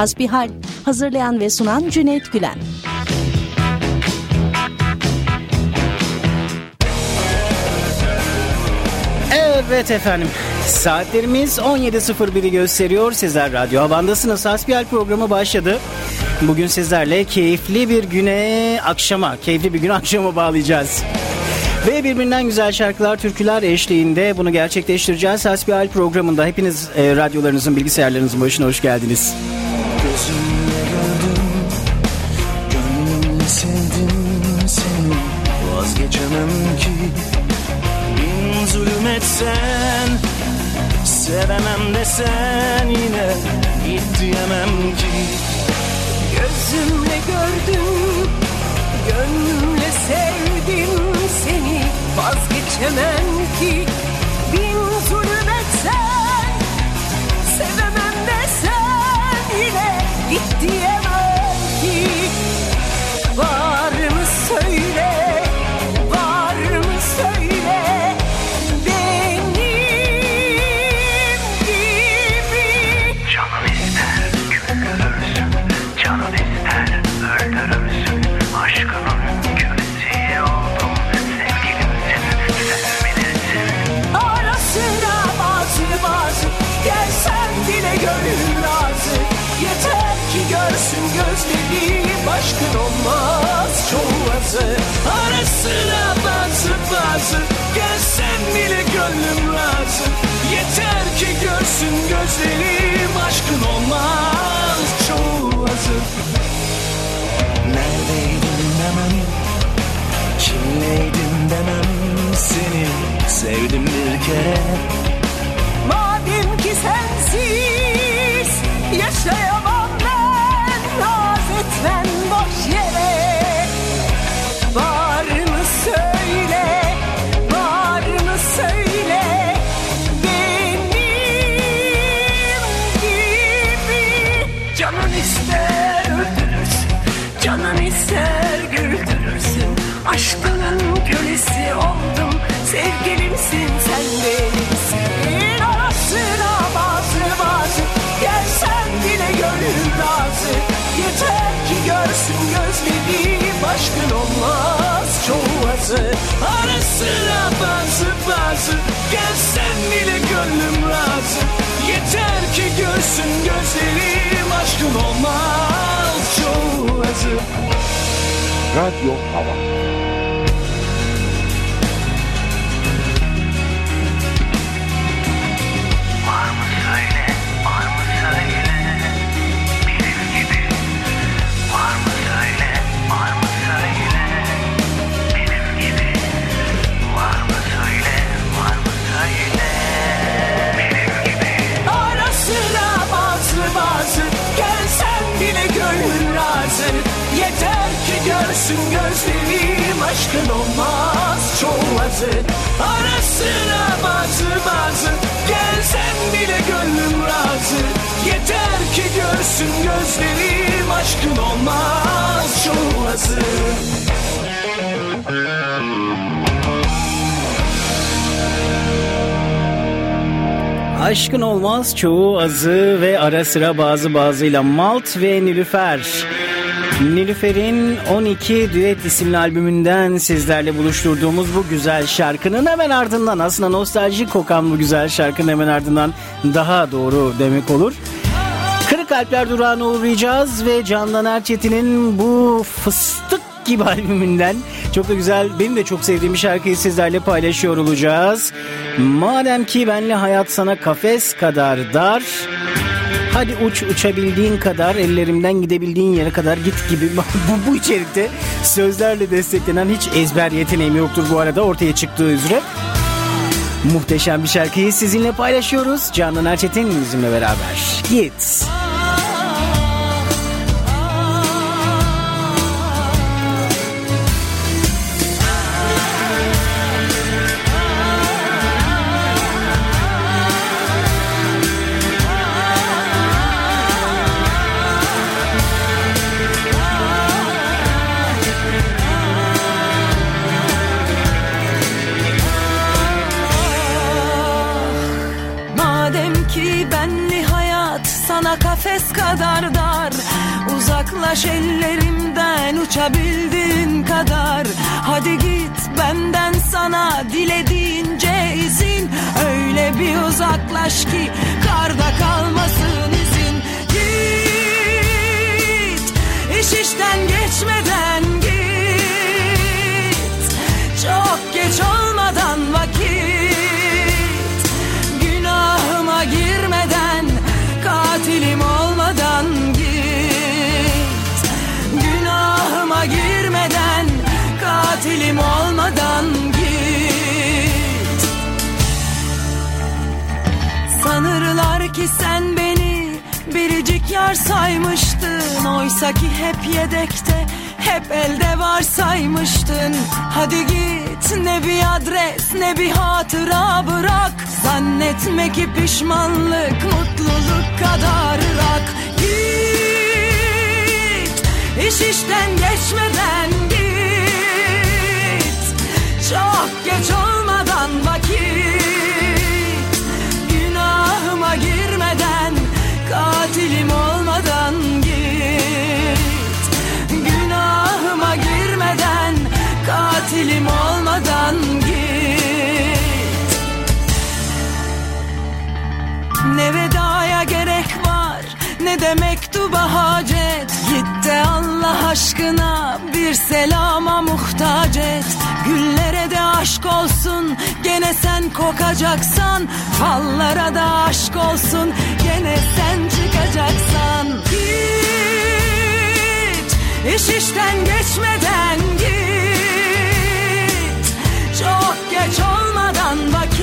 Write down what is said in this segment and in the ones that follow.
Hasbihal hazırlayan ve sunan Cüneyt Gülen. Evet efendim. Saatlerimiz 17.01'i gösteriyor. Sizler Radyo Havan'dasınız. Hasbihal programı başladı. Bugün sizlerle keyifli bir güne akşama, keyifli bir gün akşama bağlayacağız. Ve birbirinden güzel şarkılar, türküler eşliğinde bunu gerçekleştireceğiz. Hasbihal programında hepiniz e, radyolarınızın, bilgisayarlarınızın başına hoş geldiniz. Gözümle gördüm, gönlümle sevdim seni. Vazgeçemem ki bin zulüm etsen, sevemem desen yine git diyemem ki. Gözümle gördüm, gönlümle sevdim seni Vazgeçemem ki gönlüm razı Yeter ki görsün gözleri Başkın olmaz. Çoğu azı Neredeydin demem Kimleydin demem Seni? Sevdim bir kere çoğu azı Ara sıra bazı. Bazı, gelsen bile gönlüm razı Yeter ki görsün gözlerim, aşkın olmaz. Çoğu azı Radyo Hava görsün gözlerim Aşkın olmaz çoğu azı Ara sıra bazı bazı Gelsen bile gönlüm razı. Yeter ki görsün gözlerim Aşkın olmaz çoğu azı Aşkın olmaz çoğu azı ve ara sıra bazı bazıyla Malt ve Nilüfer. Nilüfer'in 12 Düet isimli albümünden sizlerle buluşturduğumuz bu güzel şarkının hemen ardından aslında nostaljik kokan bu güzel şarkının hemen ardından daha doğru demek olur. Kırık Kalpler durağına uğrayacağız ve Candan Erçetin'in bu fıstık gibi albümünden çok da güzel benim de çok sevdiğim bir şarkıyı sizlerle paylaşıyor olacağız. Madem ki benle hayat sana kafes kadar dar Hadi uç uçabildiğin kadar ellerimden gidebildiğin yere kadar git gibi bu, bu içerikte sözlerle desteklenen hiç ezber yeteneğim yoktur bu arada ortaya çıktığı üzere. Muhteşem bir şarkıyı sizinle paylaşıyoruz. Canan Erçetin bizimle beraber. Git. Kadar dar. Uzaklaş ellerimden uçabildiğin kadar. Hadi git benden sana dilediğince izin. Öyle bir uzaklaş ki karda kalmasın izin. Git iş işten geçmeden yar saymıştın Oysa ki hep yedekte hep elde var saymıştın. Hadi git ne bir adres ne bir hatıra bırak. Zannetme ki pişmanlık mutluluk kadar rak. Git iş işten geçmeden git. Çok geç olmadan vakit. Günahıma girmeden Katilim olmadan Katilim olmadan git. Ne vedaya gerek var ne de mektuba hacet. Git de Allah aşkına bir selama muhtaç et. Güllere de aşk olsun gene sen kokacaksan. Fallara da aşk olsun gene sen çıkacaksan. Git iş işten geçmeden geç olmadan vakit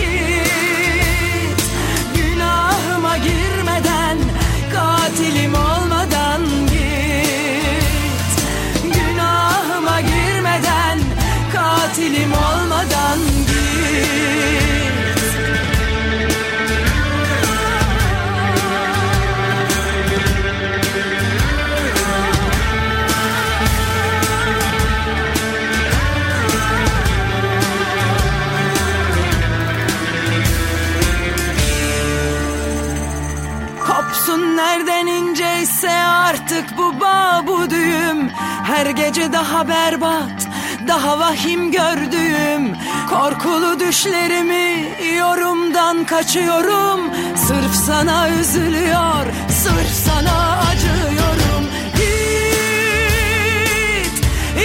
daha berbat daha vahim gördüğüm Korkulu düşlerimi yorumdan kaçıyorum. Sırf sana üzülüyor sırf sana acıyorum. Git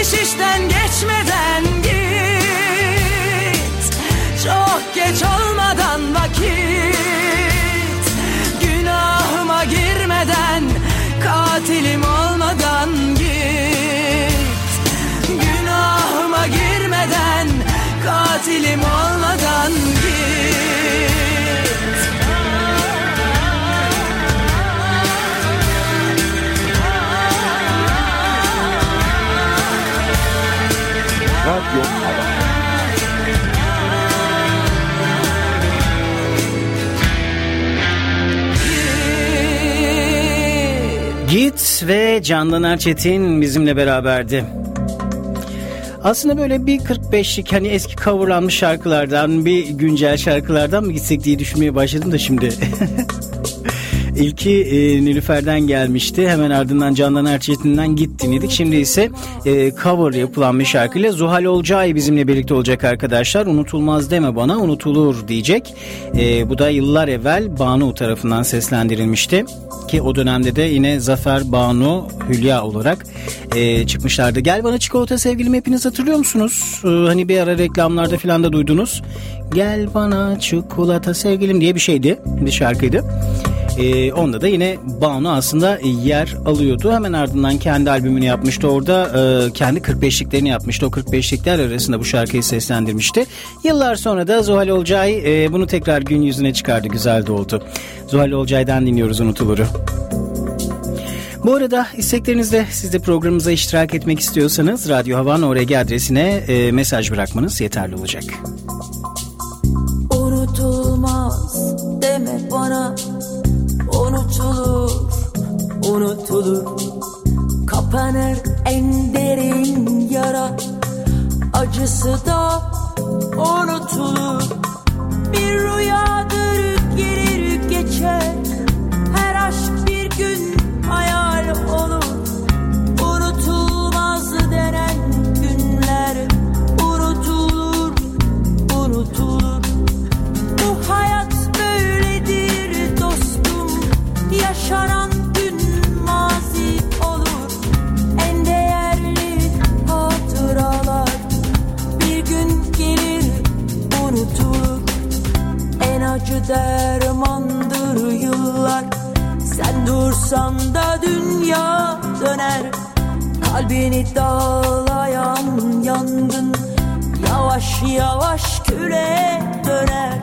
iş işten geçmeden git. Çok geç olmadan Katilim olmadan git Radyo Hava Git ve Candan Erçetin bizimle beraberdi. Aslında böyle bir 45'lik hani eski coverlanmış şarkılardan bir güncel şarkılardan mı gitsek diye düşünmeye başladım da şimdi. İlki e, Nilüfer'den gelmişti. Hemen ardından Candan Erçetin'den git dinledik. Şimdi ise e, cover yapılan bir şarkıyla Zuhal Olcay bizimle birlikte olacak arkadaşlar. Unutulmaz deme bana unutulur diyecek. E, bu da yıllar evvel Banu tarafından seslendirilmişti. Ki o dönemde de yine Zafer Banu Hülya olarak e, çıkmışlardı. Gel bana çikolata sevgilim hepiniz hatırlıyor musunuz? E, hani bir ara reklamlarda falan da duydunuz. Gel bana çikolata sevgilim diye bir şeydi. Bir şarkıydı. Ee, onda da yine Banu aslında yer alıyordu. Hemen ardından kendi albümünü yapmıştı. Orada e, kendi 45'liklerini yapmıştı. O 45'likler arasında bu şarkıyı seslendirmişti. Yıllar sonra da Zuhal Olcay e, bunu tekrar gün yüzüne çıkardı. Güzel de oldu. Zuhal Olcay'dan dinliyoruz Unutulur'u. Bu arada isteklerinizde siz de programımıza iştirak etmek istiyorsanız Radyo Havan ORG adresine e, mesaj bırakmanız yeterli olacak. Unutulmaz deme bana unutulur. Kapanır en derin yara Acısı da unutulur. Bir rüyadır gelir geçer Her aşk bir gün hayal olur. Unutulmaz denen günler Unutulur, unutulur. Bu hayat böyledir dostum Yaşanan acı dermandır yıllar. Sen dursan da dünya döner. Kalbini dağlayan yangın Yavaş yavaş küle döner.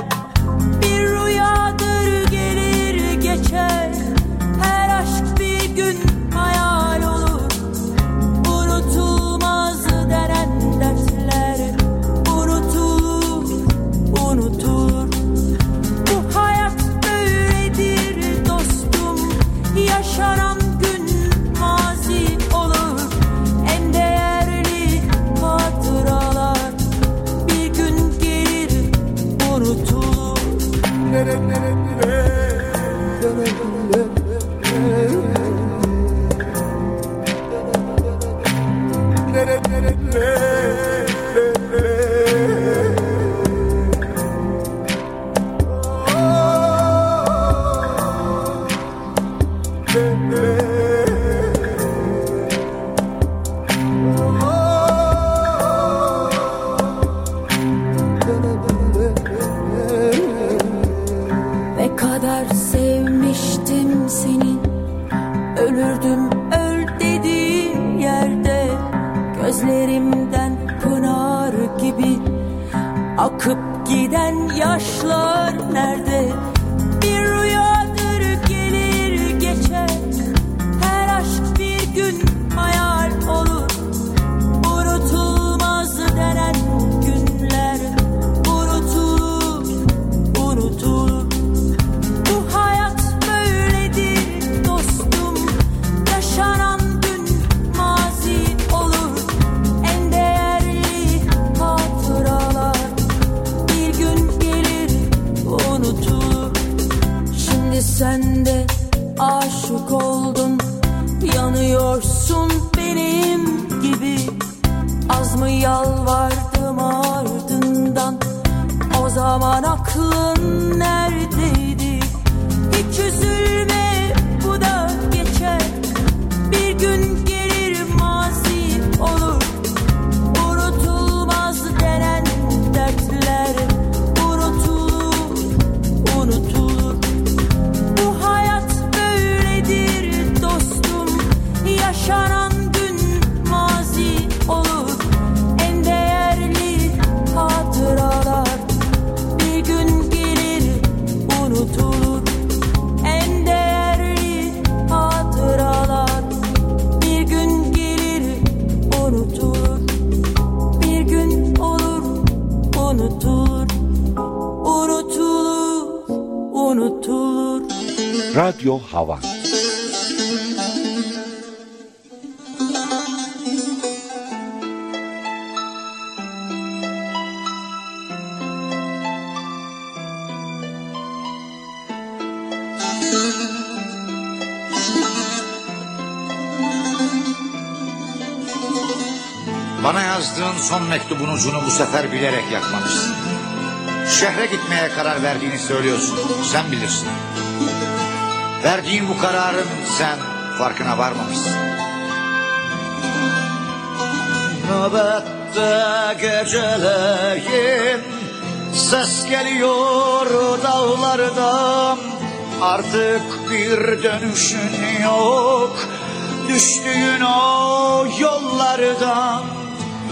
Bir rüyadır yalvardım ardından. O zaman aklın neredeydi Radyo Havan Bana yazdığın son mektubun ucunu bu sefer bilerek yakmamışsın. Şehre gitmeye karar verdiğini söylüyorsun. Sen bilirsin. Verdiğin bu kararın sen farkına varmamışsın. Nöbette geceleyin Ses geliyor dağlardan. Artık bir dönüşün yok Düştüğün o yollardan.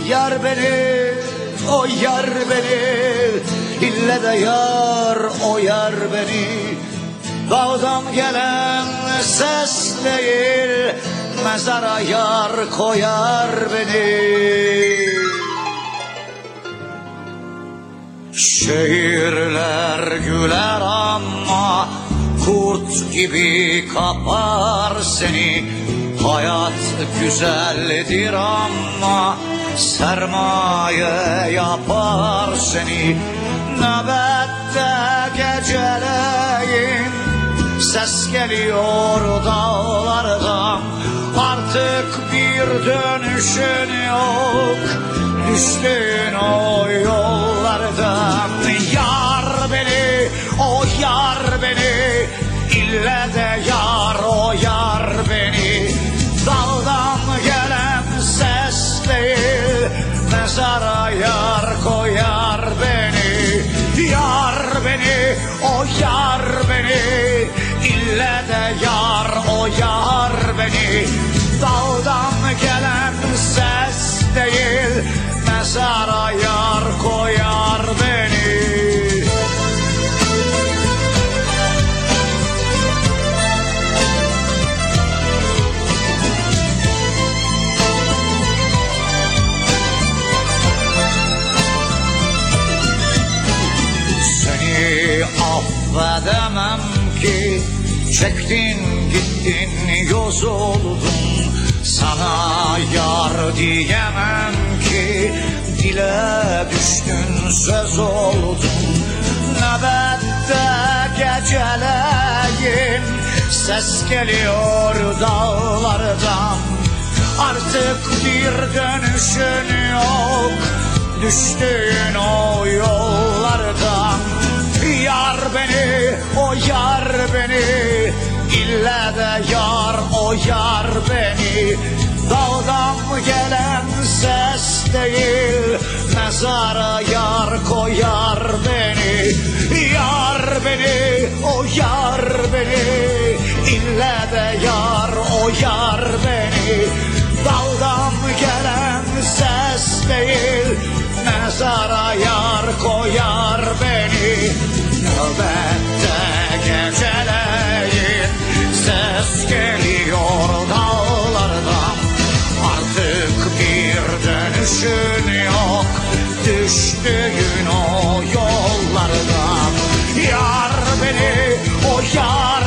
Yar beni, o yar beni İlle de yar, o yar beni Dağdan gelen ses değil Mezara yar koyar beni. Şehirler güler ama Kurt gibi kapar seni. Hayat güzeldir ama Sermaye yapar seni. Nöbette geceleyin Ses geliyor dağlardan. Artık bir dönüşün yok. Düştün o yollardan. Yar beni, o yar beni. İlle de yar, o yar beni. Daldan gelen ses değil Mezara yar koyar beni. Yar beni, o yar beni İlle de yar o yar beni. Dağdan gelen ses değil Mezara yar koyar beni Çektin gittin yoz oldun. Sana yar diyemem ki Dile düştün söz oldun. Nöbette geceleyin Ses geliyor dağlardan. Artık bir dönüşün yok Düştüğün o yollardan Yar beni, o yar beni İlle de yar, o yar beni. Dağdan gelen ses değil Mezara yar koyar beni. Yar beni, o yar beni İlle de yar, o yar beni. Daldan gelen ses değil Mezara yar koyar beni Nöbette geceleyin Ses geliyor dağlardan Artık bir dönüşün yok Düştüğün o yollardan. Yar beni, o yar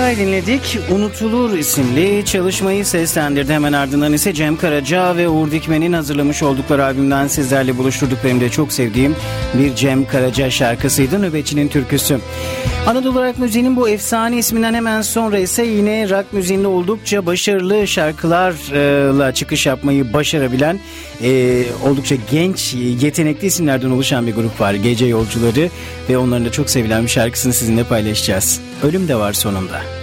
Hoca'yı dinledik. Unutulur isimli çalışmayı seslendirdi. Hemen ardından ise Cem Karaca ve Uğur Dikmen'in hazırlamış oldukları albümden sizlerle buluşturduk. Benim de çok sevdiğim bir Cem Karaca şarkısıydı. Nöbetçinin türküsü. Anadolu Rock Müziği'nin bu efsane isminden hemen sonra ise yine rock müziğinde oldukça başarılı şarkılarla çıkış yapmayı başarabilen e, oldukça genç, yetenekli isimlerden oluşan bir grup var. Gece Yolcuları ve onların da çok sevilen bir şarkısını sizinle paylaşacağız. Ölüm de var sonunda.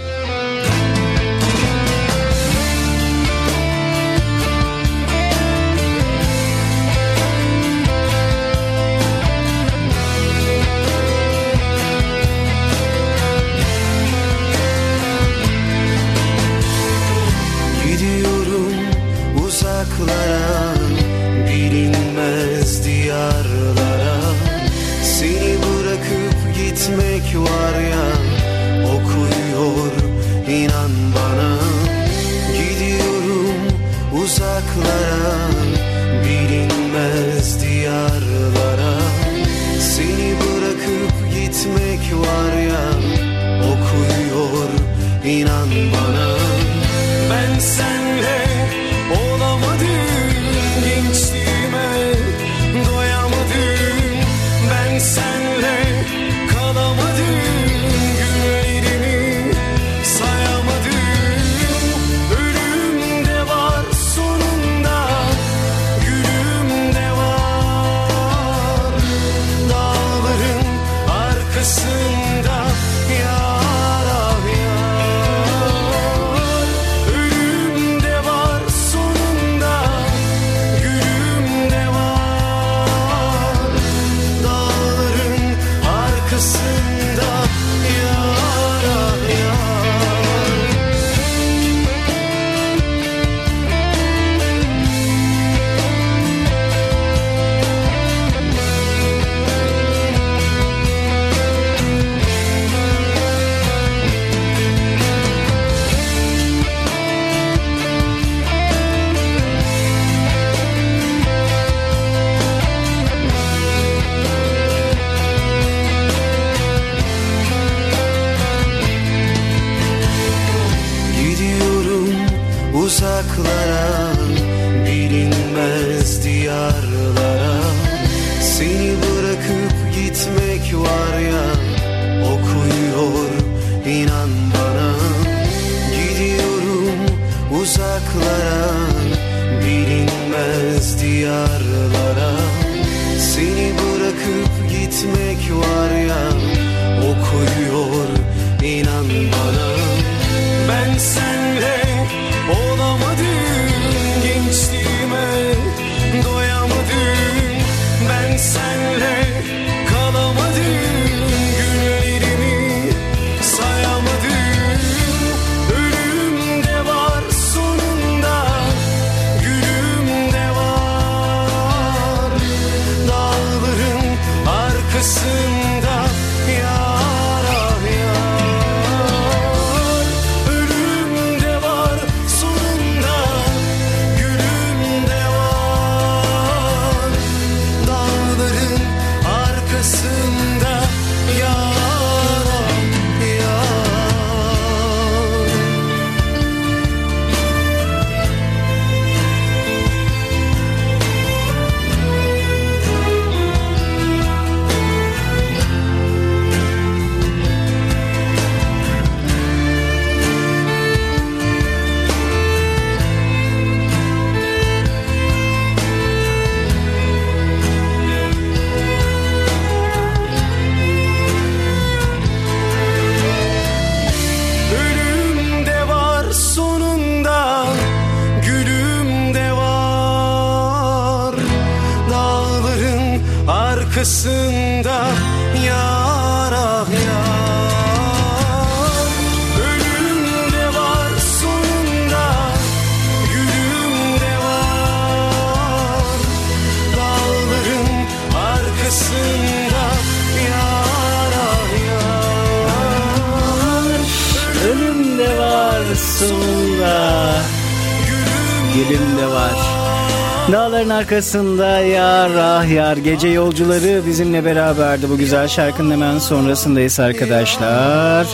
Arkasında yar ah yar Gece yolcuları bizimle beraberdi Bu güzel şarkının hemen sonrasındayız arkadaşlar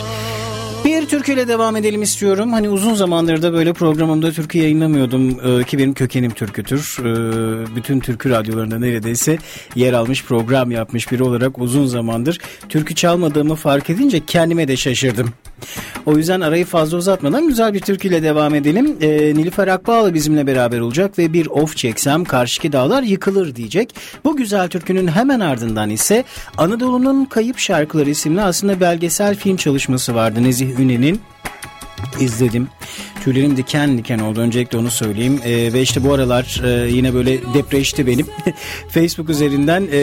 bir türküyle devam edelim istiyorum. Hani uzun zamandır da böyle programımda türkü yayınlamıyordum ee, ki benim kökenim türkütür. Ee, bütün türkü radyolarında neredeyse yer almış program yapmış biri olarak uzun zamandır türkü çalmadığımı fark edince kendime de şaşırdım. O yüzden arayı fazla uzatmadan güzel bir türküyle devam edelim. Ee, Nilüfer Akbağlı bizimle beraber olacak ve bir of çeksem karşıki dağlar yıkılır diyecek. Bu güzel türkünün hemen ardından ise Anadolu'nun Kayıp Şarkıları isimli aslında belgesel film çalışması vardı Nezih Ünen'in izledim. Tüylerim diken diken oldu. Öncelikle onu söyleyeyim. E, ve işte bu aralar e, yine böyle depreşti benim. Facebook üzerinden e,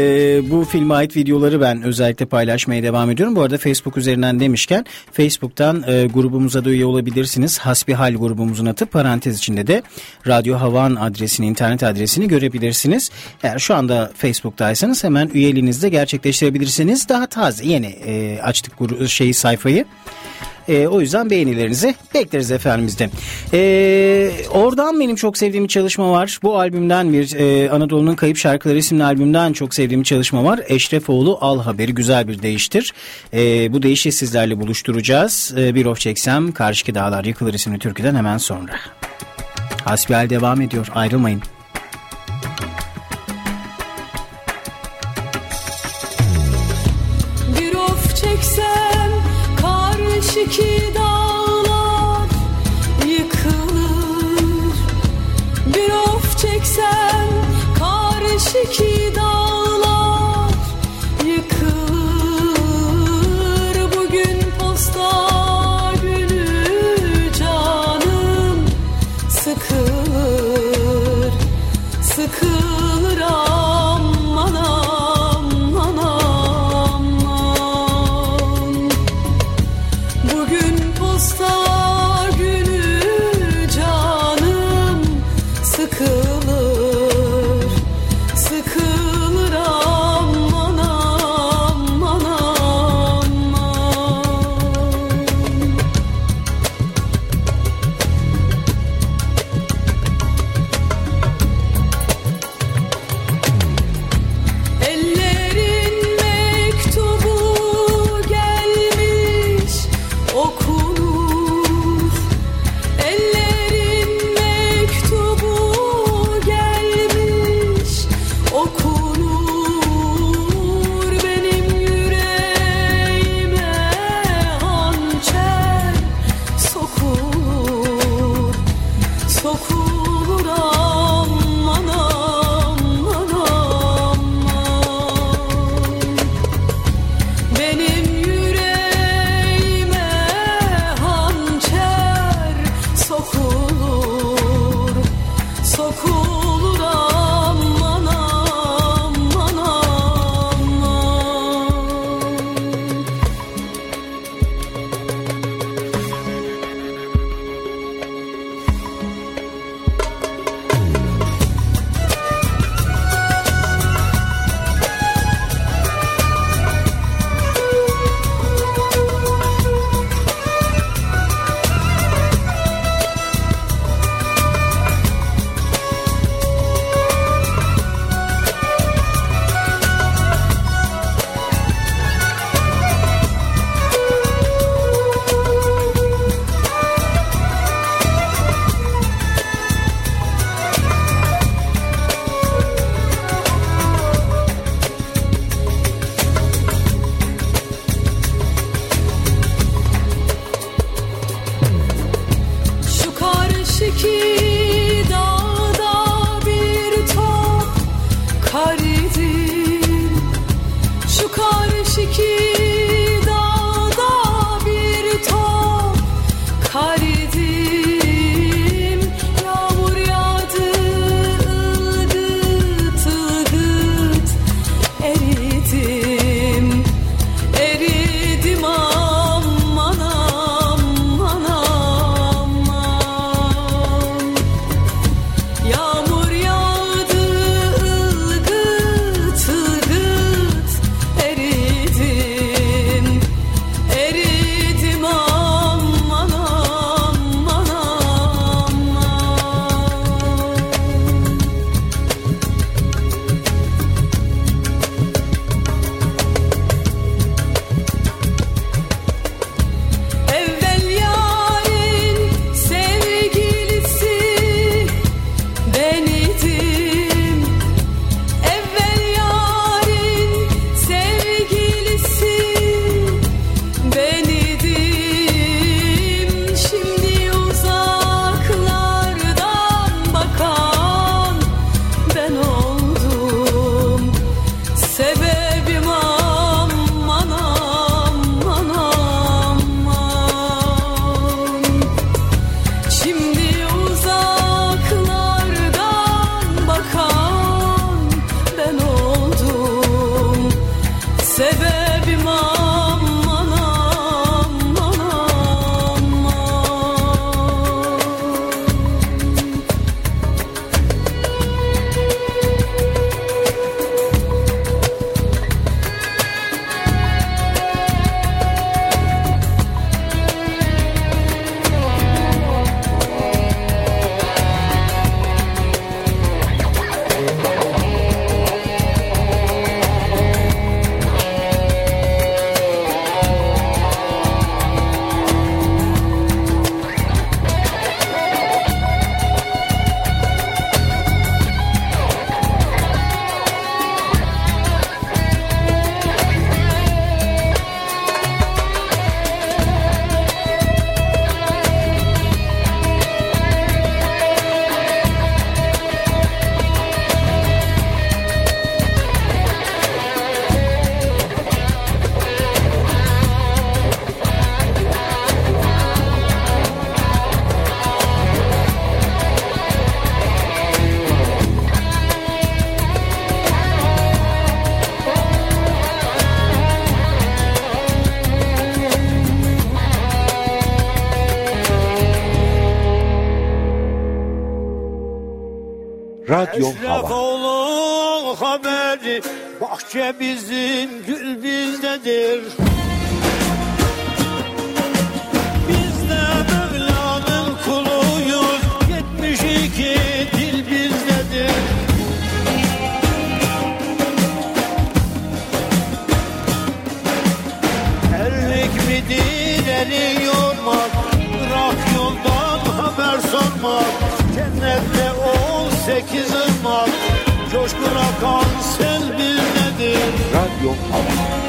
bu filme ait videoları ben özellikle paylaşmaya devam ediyorum. Bu arada Facebook üzerinden demişken Facebook'tan e, grubumuza da üye olabilirsiniz. Hasbihal grubumuzun adı parantez içinde de Radyo Havan adresini, internet adresini görebilirsiniz. Eğer şu anda Facebook'taysanız hemen üyeliğinizde gerçekleştirebilirsiniz. Daha taze yeni e, açtık şeyi sayfayı. E, o yüzden beğenilerinizi bekleriz efendimizde. E, oradan benim çok sevdiğim bir çalışma var. Bu albümden bir e, Anadolu'nun Kayıp Şarkıları isimli albümden çok sevdiğim bir çalışma var. Eşrefoğlu Al Haberi güzel bir değiştir. E, bu değişi sizlerle buluşturacağız. E, bir of çeksem Karşıki Dağlar Yıkılır isimli türküden hemen sonra. Hasbihal devam ediyor ayrılmayın. Karşıki dağlar Bahçe bizim Radyo Hava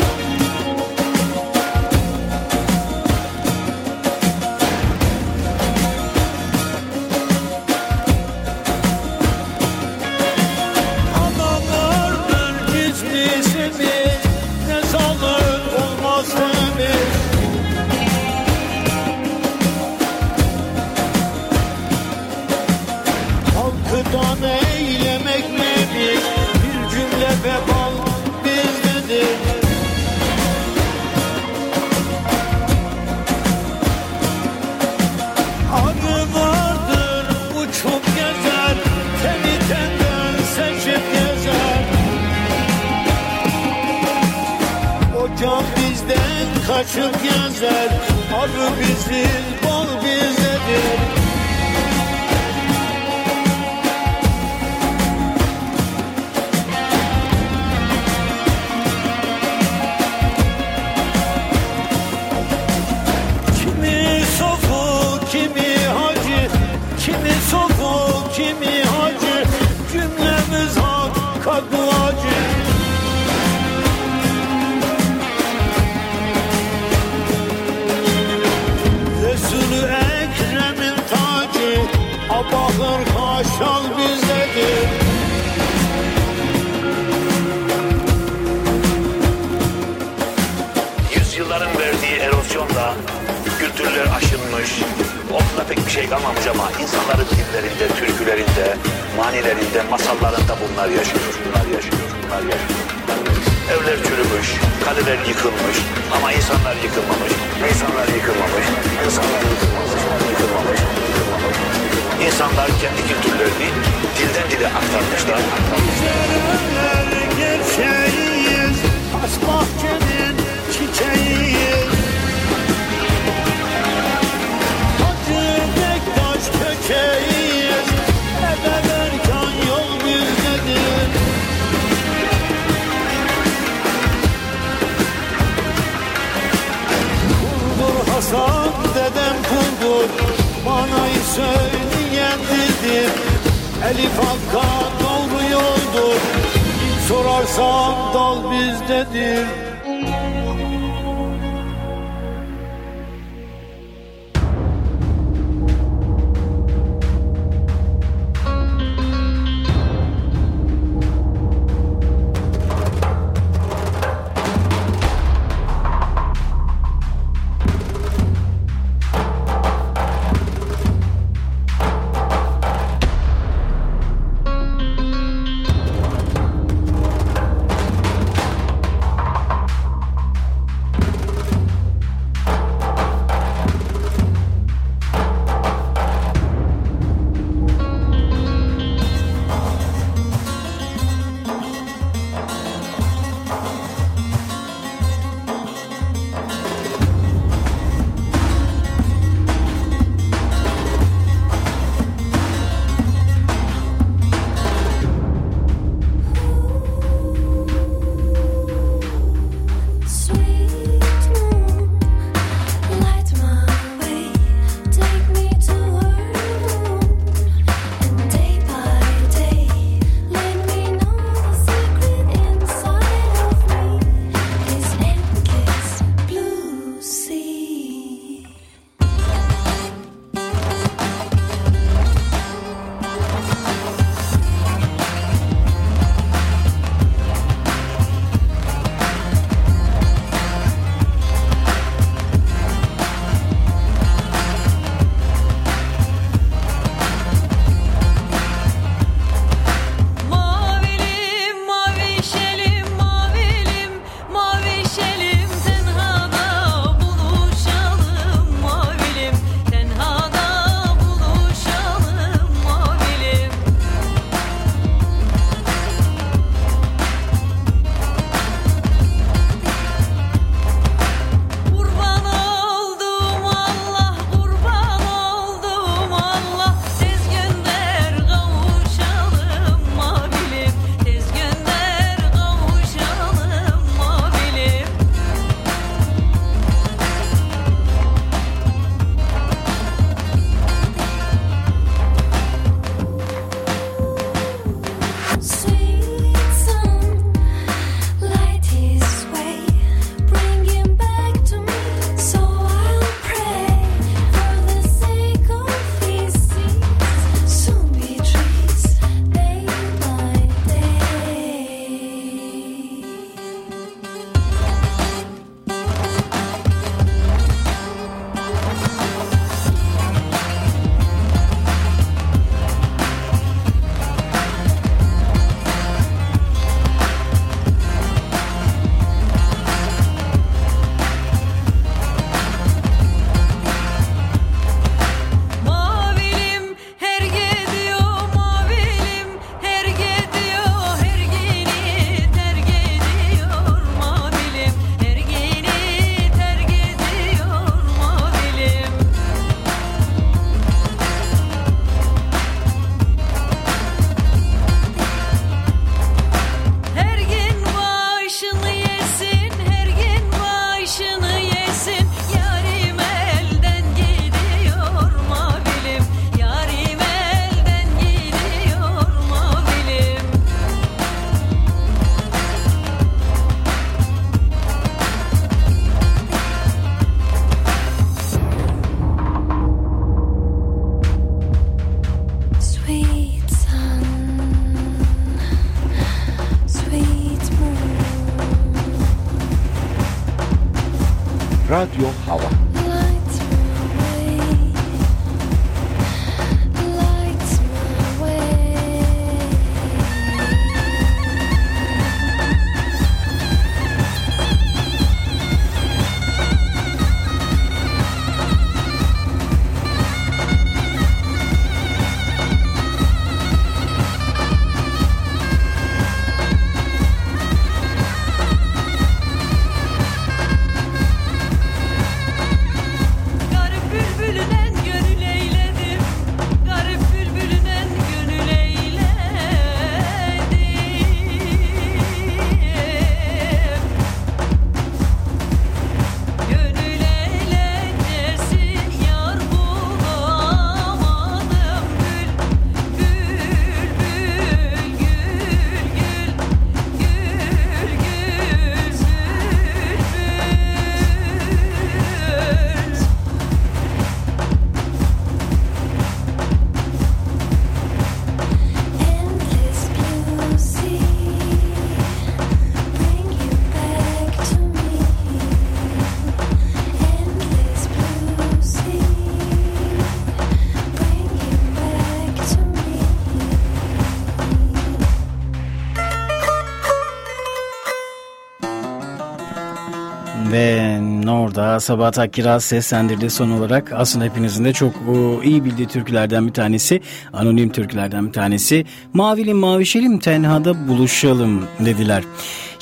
orada Sabahat Akkiraz seslendirdiği son olarak aslında hepinizin de çok o, iyi bildiği türkülerden bir tanesi. Anonim türkülerden bir tanesi. Mavilim mavişelim tenhada buluşalım dediler.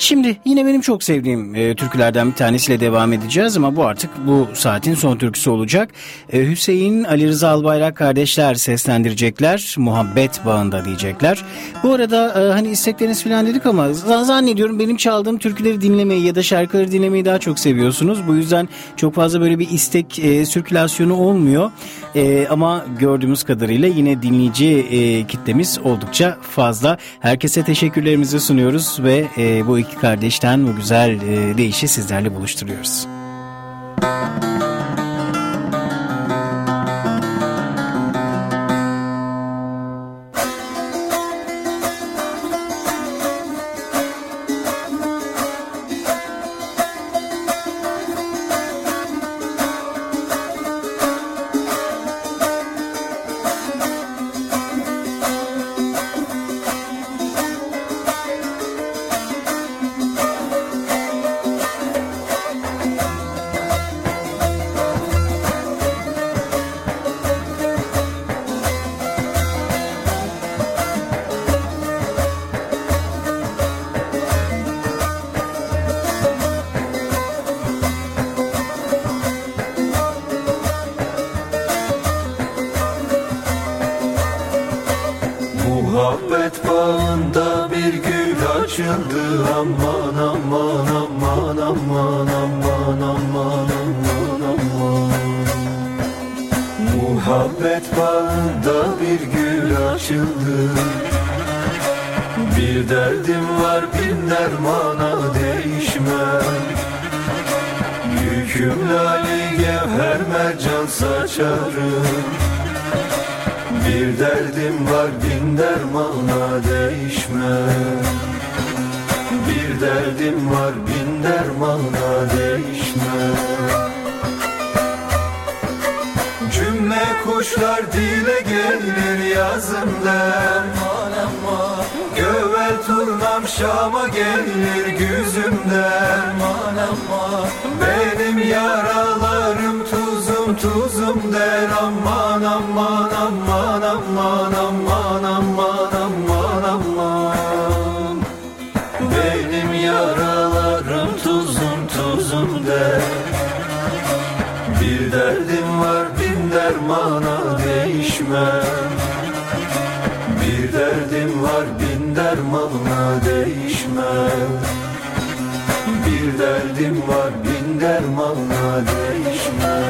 Şimdi yine benim çok sevdiğim e, türkülerden bir tanesiyle devam edeceğiz ama bu artık bu saatin son türküsü olacak. E, Hüseyin Ali Rıza Albayrak kardeşler seslendirecekler. Muhabbet bağında diyecekler. Bu arada e, hani istekleriniz falan dedik ama zannediyorum benim çaldığım türküleri dinlemeyi ya da şarkıları dinlemeyi daha çok seviyorsunuz. Bu yüzden çok fazla böyle bir istek e, sirkülasyonu olmuyor. E, ama gördüğümüz kadarıyla yine dinleyici e, kitlemiz oldukça fazla. Herkese teşekkürlerimizi sunuyoruz ve e, bu iki kardeşten bu güzel e, deyişi sizlerle buluşturuyoruz. Derdim var bin dermana değişmem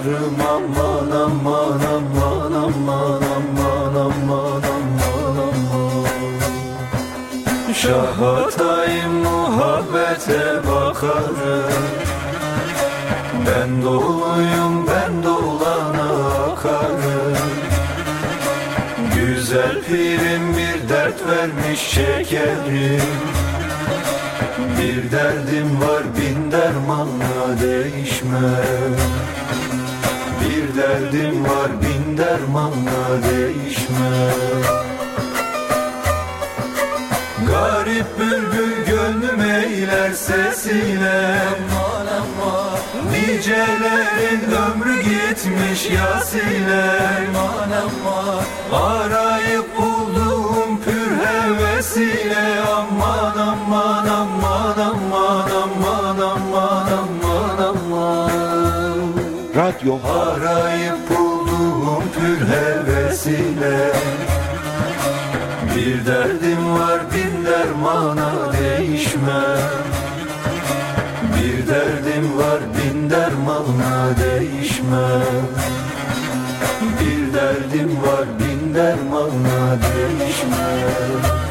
bakarım aman aman aman aman aman aman aman aman. Şahatayım muhabbete bakarım. Ben doluyum ben dolana akarım. Güzel pirim bir dert vermiş şekerim. Bir derdim var bin dermanla değişmem. Bir derdim var bin dermanla değişmem Garip bülbül gönlüm eyler sesiyle. Nicelerin ömrü gitmiş yasile Arayıp bulduğum pür hevesiyle. Aman aman aman Radyo Arayıp bulduğum pür hevesiyle Bir derdim var bin dermana değişmem. Bir derdim var bin dermana değişmem. Bir derdim var bin dermana değişmem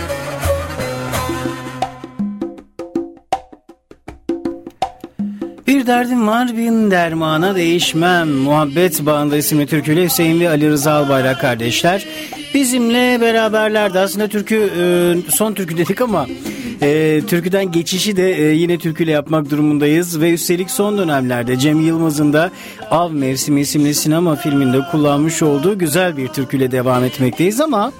derdim var bin dermana değişmem. Muhabbet Bağında isimli türküyle Hüseyin ve Ali Rıza Albayrak kardeşler. Bizimle beraberlerdi. Aslında türkü e, son türkü dedik ama e, türküden geçişi de e, yine türküyle yapmak durumundayız. Ve üstelik son dönemlerde Cem Yılmaz'ın da Av Mevsimi isimli sinema filminde kullanmış olduğu güzel bir türküyle devam etmekteyiz ama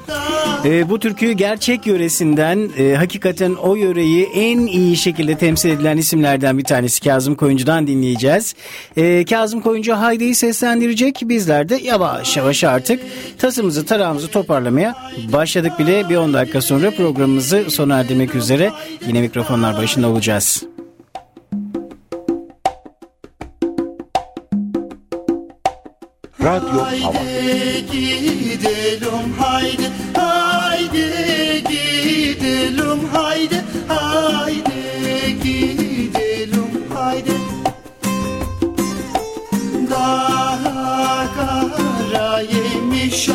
e, bu türküyü gerçek yöresinden e, hakikaten o yöreyi en iyi şekilde temsil edilen isimlerden bir tanesi Kazım Koyuncu'dan dinleyeceğiz. E, Kazım Koyuncu Haydi'yi seslendirecek. Bizler de yavaş yavaş artık tasımızı tarağımızı toparlamaya başladık bile. Bir 10 dakika sonra programımızı sona erdirmek üzere yine mikrofonlar başında olacağız. Radyo Hava gidelim haydi haydi gidelim haydi haydi gidelim haydi Daha kara yemiş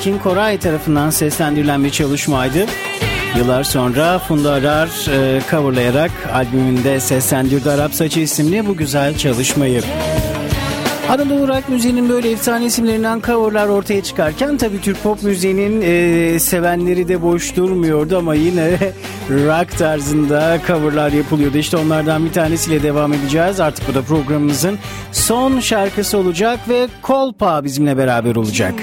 Erkin Koray tarafından seslendirilen bir çalışmaydı. Yıllar sonra Funda Arar e, coverlayarak albümünde seslendirdi Arap Saçı isimli bu güzel çalışmayı. Anadolu rock müziğinin böyle efsane isimlerinden coverlar ortaya çıkarken tabii Türk pop müziğinin e, sevenleri de boş durmuyordu ama yine rock tarzında coverlar yapılıyordu. İşte onlardan bir tanesiyle devam edeceğiz. Artık bu da programımızın son şarkısı olacak ve Kolpa bizimle beraber olacak.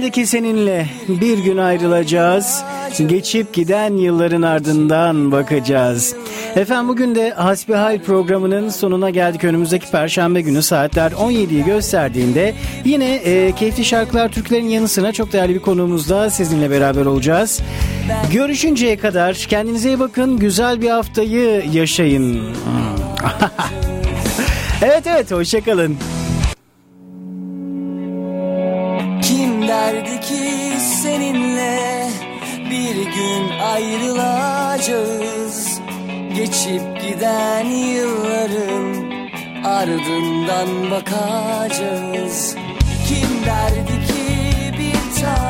Nerede ki seninle bir gün ayrılacağız. Geçip giden yılların ardından bakacağız. Efendim bugün de Hasbihal programının sonuna geldik. Önümüzdeki perşembe günü saatler 17'yi gösterdiğinde yine e, keyifli şarkılar Türklerin yanı sıra çok değerli bir konuğumuzla sizinle beraber olacağız. Görüşünceye kadar kendinize iyi bakın. Güzel bir haftayı yaşayın. evet evet hoşçakalın. Bir gün ayrılacağız. Geçip giden yılların ardından bakacağız. Kim derdi ki bir tanem